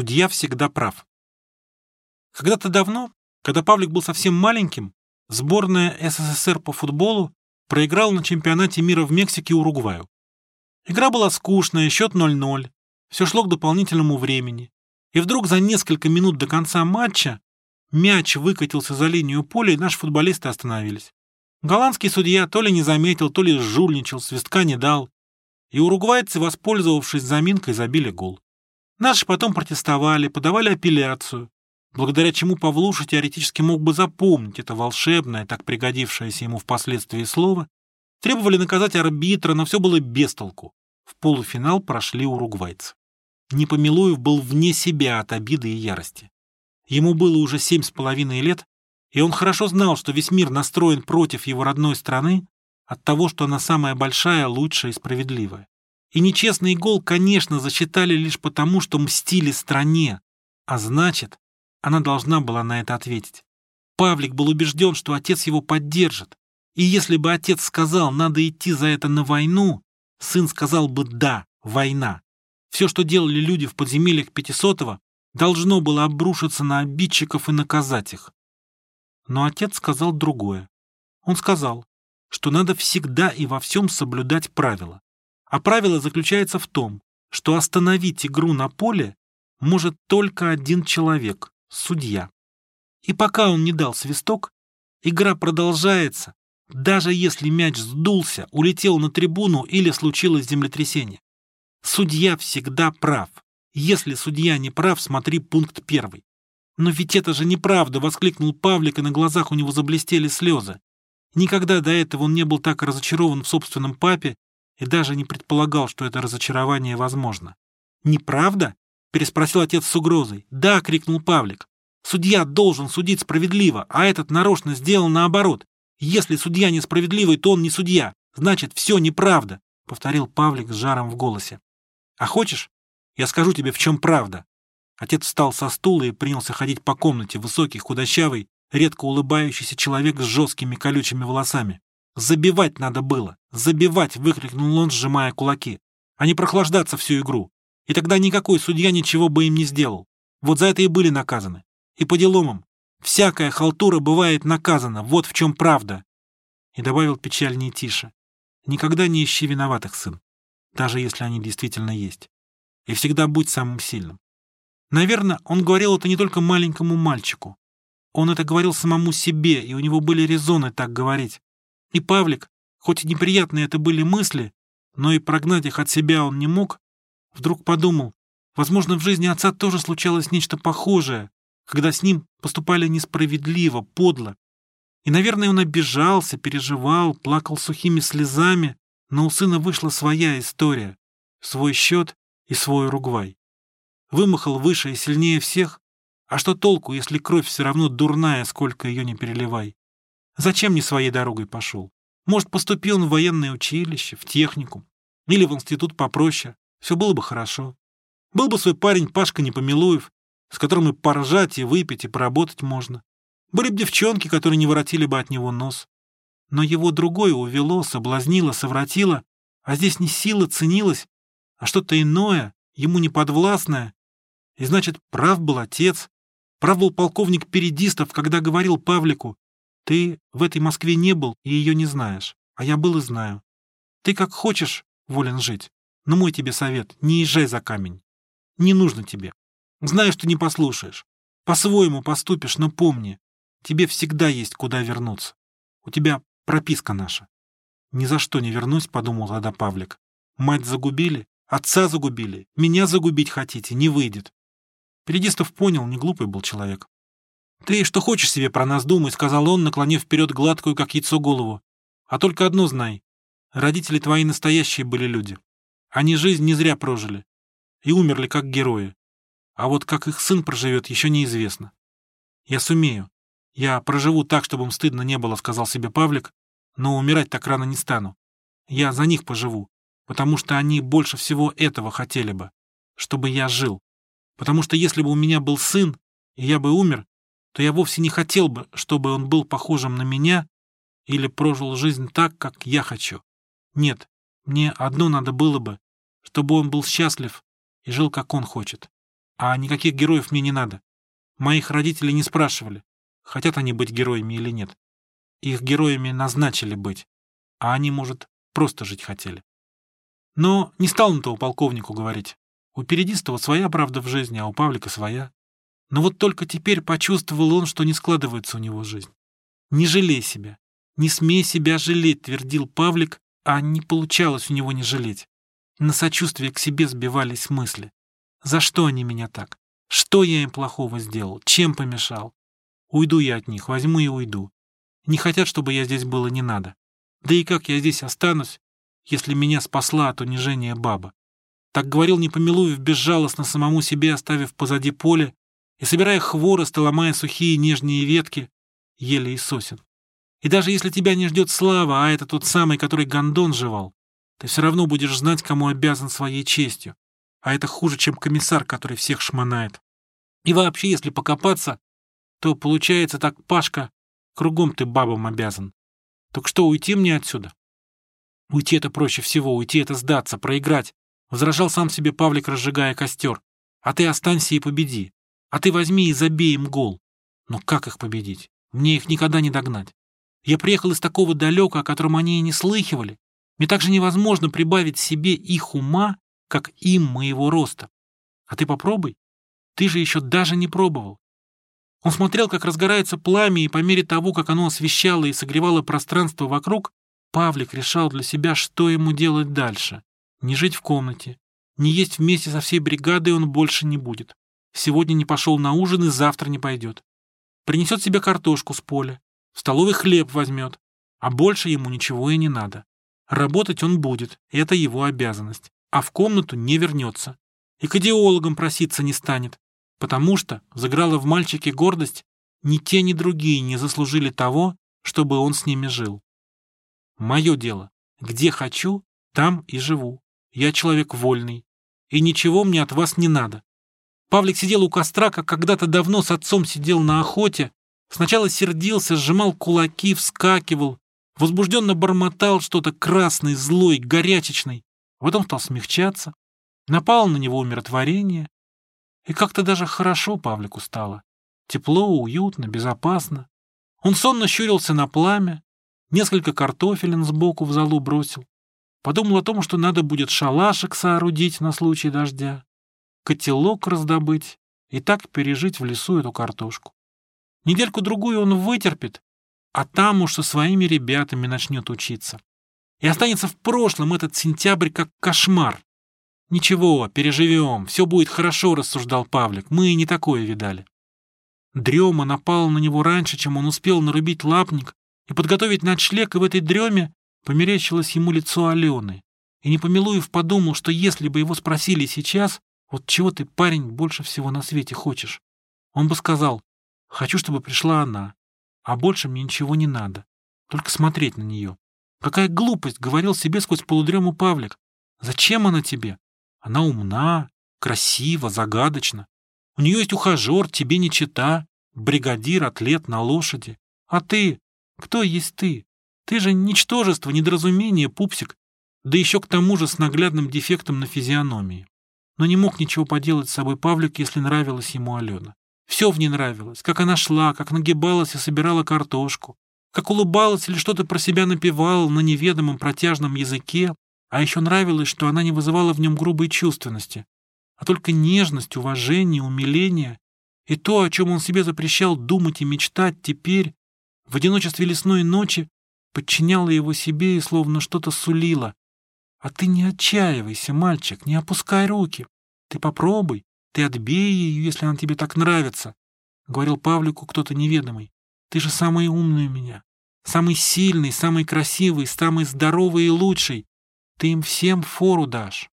Судья всегда прав. Когда-то давно, когда Павлик был совсем маленьким, сборная СССР по футболу проиграла на чемпионате мира в Мексике Уругваю. Игра была скучная, счет 0-0, все шло к дополнительному времени. И вдруг за несколько минут до конца матча мяч выкатился за линию поля, и наши футболисты остановились. Голландский судья то ли не заметил, то ли жульничал, свистка не дал, и уругвайцы, воспользовавшись заминкой, забили гол. Наши потом протестовали, подавали апелляцию, благодаря чему Павлуша теоретически мог бы запомнить это волшебное, так пригодившееся ему впоследствии слово, требовали наказать арбитра, но все было без толку. В полуфинал прошли уругвайцы. Непомилуев был вне себя от обиды и ярости. Ему было уже семь с половиной лет, и он хорошо знал, что весь мир настроен против его родной страны от того, что она самая большая, лучшая и справедливая. И нечестный гол, конечно, засчитали лишь потому, что мстили стране, а значит, она должна была на это ответить. Павлик был убежден, что отец его поддержит, и если бы отец сказал, надо идти за это на войну, сын сказал бы «да, война». Все, что делали люди в подземельях Пятисотого, должно было обрушиться на обидчиков и наказать их. Но отец сказал другое. Он сказал, что надо всегда и во всем соблюдать правила. А правило заключается в том, что остановить игру на поле может только один человек — судья. И пока он не дал свисток, игра продолжается, даже если мяч сдулся, улетел на трибуну или случилось землетрясение. Судья всегда прав. Если судья не прав, смотри пункт первый. «Но ведь это же неправда!» — воскликнул Павлик, и на глазах у него заблестели слезы. Никогда до этого он не был так разочарован в собственном папе и даже не предполагал, что это разочарование возможно. «Неправда?» — переспросил отец с угрозой. «Да!» — крикнул Павлик. «Судья должен судить справедливо, а этот нарочно сделал наоборот. Если судья несправедливый, то он не судья. Значит, все неправда», — повторил Павлик с жаром в голосе. «А хочешь, я скажу тебе, в чем правда?» Отец встал со стула и принялся ходить по комнате, высокий, худощавый, редко улыбающийся человек с жесткими колючими волосами. «Забивать надо было! Забивать!» — выкрикнул он, сжимая кулаки. «А не прохлаждаться всю игру. И тогда никакой судья ничего бы им не сделал. Вот за это и были наказаны. И по делам им. Всякая халтура бывает наказана. Вот в чем правда!» И добавил печальнее тише. «Никогда не ищи виноватых, сын. Даже если они действительно есть. И всегда будь самым сильным». Наверное, он говорил это не только маленькому мальчику. Он это говорил самому себе, и у него были резоны так говорить. И Павлик, хоть и неприятные это были мысли, но и прогнать их от себя он не мог, вдруг подумал, возможно, в жизни отца тоже случалось нечто похожее, когда с ним поступали несправедливо, подло. И, наверное, он обижался, переживал, плакал сухими слезами, но у сына вышла своя история, свой счет и свой Уругвай. Вымахал выше и сильнее всех, а что толку, если кровь все равно дурная, сколько ее не переливай? Зачем не своей дорогой пошел? Может, поступил он в военное училище, в технику или в институт попроще. Все было бы хорошо. Был бы свой парень Пашка Непомилуев, с которым и поржать, и выпить, и поработать можно. Были бы девчонки, которые не воротили бы от него нос. Но его другое увело, соблазнило, совратило, а здесь не сила ценилась, а что-то иное, ему неподвластное. И значит, прав был отец, прав был полковник Передистов, когда говорил Павлику, ты в этой Москве не был и ее не знаешь, а я был и знаю. Ты как хочешь волен жить, но мой тебе совет — не езжай за камень. Не нужно тебе. Знаю, что не послушаешь. По-своему поступишь, но помни, тебе всегда есть куда вернуться. У тебя прописка наша. Ни за что не вернусь, подумал тогда Павлик. Мать загубили, отца загубили, меня загубить хотите, не выйдет. Передистов понял, не глупый был человек. «Ты что хочешь себе про нас думай», — сказал он, наклонив вперед гладкую, как яйцо, голову. «А только одно знай. Родители твои настоящие были люди. Они жизнь не зря прожили. И умерли как герои. А вот как их сын проживет, еще неизвестно. Я сумею. Я проживу так, чтобы им стыдно не было», — сказал себе Павлик, «но умирать так рано не стану. Я за них поживу, потому что они больше всего этого хотели бы, чтобы я жил. Потому что если бы у меня был сын, и я бы умер, то я вовсе не хотел бы, чтобы он был похожим на меня или прожил жизнь так, как я хочу. Нет, мне одно надо было бы, чтобы он был счастлив и жил, как он хочет. А никаких героев мне не надо. Моих родителей не спрашивали, хотят они быть героями или нет. Их героями назначили быть, а они, может, просто жить хотели. Но не стал он того полковнику говорить. У передистого своя правда в жизни, а у Павлика своя. Но вот только теперь почувствовал он, что не складывается у него жизнь. «Не жалей себя, не смей себя жалеть», — твердил Павлик, а не получалось у него не жалеть. На сочувствие к себе сбивались мысли. «За что они меня так? Что я им плохого сделал? Чем помешал? Уйду я от них, возьму и уйду. Не хотят, чтобы я здесь было, не надо. Да и как я здесь останусь, если меня спасла от унижения баба? Так говорил Непомилуев безжалостно самому себе, оставив позади поле и собирая хворост и ломая сухие нежные ветки, ели и сосен. И даже если тебя не ждет слава, а это тот самый, который гондон жевал, ты все равно будешь знать, кому обязан своей честью. А это хуже, чем комиссар, который всех шмонает. И вообще, если покопаться, то получается так, Пашка, кругом ты бабам обязан. Так что, уйти мне отсюда? Уйти это проще всего, уйти это сдаться, проиграть. Возражал сам себе Павлик, разжигая костер. А ты останься и победи. А ты возьми и забей им гол. Но как их победить? Мне их никогда не догнать. Я приехал из такого далека, о котором они и не слыхивали. Мне также невозможно прибавить себе их ума, как им моего роста. А ты попробуй. Ты же еще даже не пробовал. Он смотрел, как разгорается пламя, и по мере того, как оно освещало и согревало пространство вокруг, Павлик решал для себя, что ему делать дальше. Не жить в комнате, не есть вместе со всей бригадой он больше не будет. Сегодня не пошел на ужин и завтра не пойдет. Принесет себе картошку с поля, столовый хлеб возьмет, а больше ему ничего и не надо. Работать он будет, это его обязанность, а в комнату не вернется. И к идеологам проситься не станет, потому что заграла в мальчике гордость, ни те, ни другие не заслужили того, чтобы он с ними жил. Мое дело. Где хочу, там и живу. Я человек вольный. И ничего мне от вас не надо. Павлик сидел у костра, как когда-то давно с отцом сидел на охоте. Сначала сердился, сжимал кулаки, вскакивал, возбужденно бормотал что-то красный, злой, горячечный. Потом стал смягчаться. Напало на него умиротворение. И как-то даже хорошо Павлику стало. Тепло, уютно, безопасно. Он сонно щурился на пламя, несколько картофелин сбоку в залу бросил. Подумал о том, что надо будет шалашик соорудить на случай дождя, котелок раздобыть и так пережить в лесу эту картошку. Недельку-другую он вытерпит, а там уж со своими ребятами начнет учиться. И останется в прошлом этот сентябрь как кошмар. «Ничего, переживем, все будет хорошо», — рассуждал Павлик. «Мы и не такое видали». Дрема напала на него раньше, чем он успел нарубить лапник и подготовить ночлег, и в этой дреме Померещилось ему лицо Алены, и Непомилуев подумал, что если бы его спросили сейчас, вот чего ты, парень, больше всего на свете хочешь, он бы сказал, хочу, чтобы пришла она, а больше мне ничего не надо, только смотреть на нее. Какая глупость, говорил себе сквозь полудрему Павлик. Зачем она тебе? Она умна, красива, загадочна. У нее есть ухажер, тебе не чита, бригадир, атлет на лошади. А ты? Кто есть ты? Ты же ничтожество, недоразумение, пупсик, да еще к тому же с наглядным дефектом на физиономии. Но не мог ничего поделать с собой Павлик, если нравилась ему Алена. Все в ней нравилось, как она шла, как нагибалась и собирала картошку, как улыбалась или что-то про себя напевала на неведомом протяжном языке, а еще нравилось, что она не вызывала в нем грубой чувственности, а только нежность, уважение, умиление и то, о чем он себе запрещал думать и мечтать теперь, в одиночестве лесной ночи, подчиняла его себе и словно что-то сулила. А ты не отчаивайся, мальчик, не опускай руки. Ты попробуй, ты отбей ее, если она тебе так нравится, — говорил Павлику кто-то неведомый. Ты же самый умный у меня, самый сильный, самый красивый, самый здоровый и лучший. Ты им всем фору дашь.